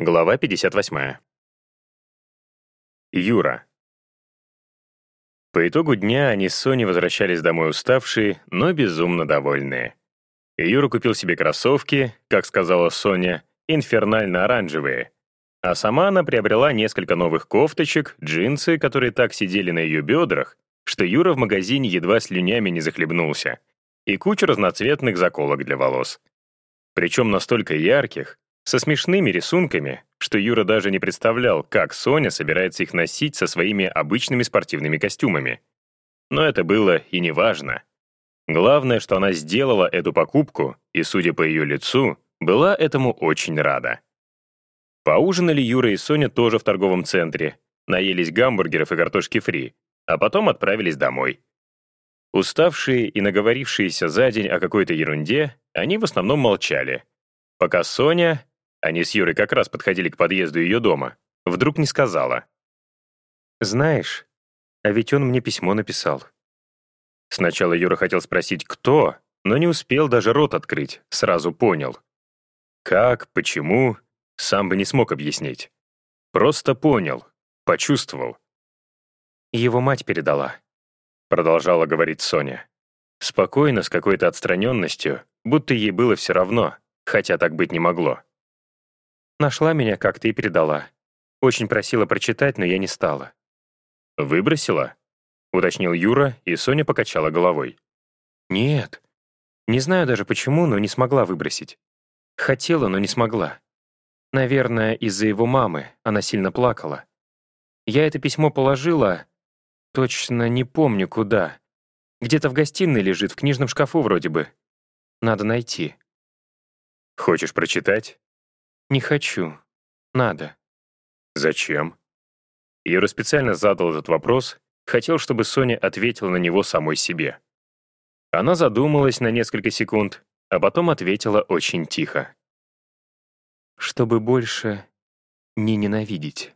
Глава 58. Юра. По итогу дня они с Соней возвращались домой уставшие, но безумно довольные. Юра купил себе кроссовки, как сказала Соня, инфернально-оранжевые. А сама она приобрела несколько новых кофточек, джинсы, которые так сидели на ее бедрах, что Юра в магазине едва слюнями не захлебнулся, и кучу разноцветных заколок для волос. Причем настолько ярких, со смешными рисунками, что Юра даже не представлял, как Соня собирается их носить со своими обычными спортивными костюмами. Но это было и не важно. Главное, что она сделала эту покупку, и, судя по ее лицу, была этому очень рада. Поужинали Юра и Соня тоже в торговом центре, наелись гамбургеров и картошки фри, а потом отправились домой. Уставшие и наговорившиеся за день о какой-то ерунде, они в основном молчали, пока Соня, они с Юрой как раз подходили к подъезду ее дома. Вдруг не сказала. «Знаешь, а ведь он мне письмо написал». Сначала Юра хотел спросить, кто, но не успел даже рот открыть, сразу понял. Как, почему, сам бы не смог объяснить. Просто понял, почувствовал. «Его мать передала», — продолжала говорить Соня. Спокойно, с какой-то отстраненностью, будто ей было все равно, хотя так быть не могло. Нашла меня как-то и передала. Очень просила прочитать, но я не стала. «Выбросила?» — уточнил Юра, и Соня покачала головой. «Нет. Не знаю даже почему, но не смогла выбросить. Хотела, но не смогла. Наверное, из-за его мамы она сильно плакала. Я это письмо положила... Точно не помню, куда. Где-то в гостиной лежит, в книжном шкафу вроде бы. Надо найти». «Хочешь прочитать?» «Не хочу. Надо». «Зачем?» Юра специально задал этот вопрос, хотел, чтобы Соня ответила на него самой себе. Она задумалась на несколько секунд, а потом ответила очень тихо. «Чтобы больше не ненавидеть».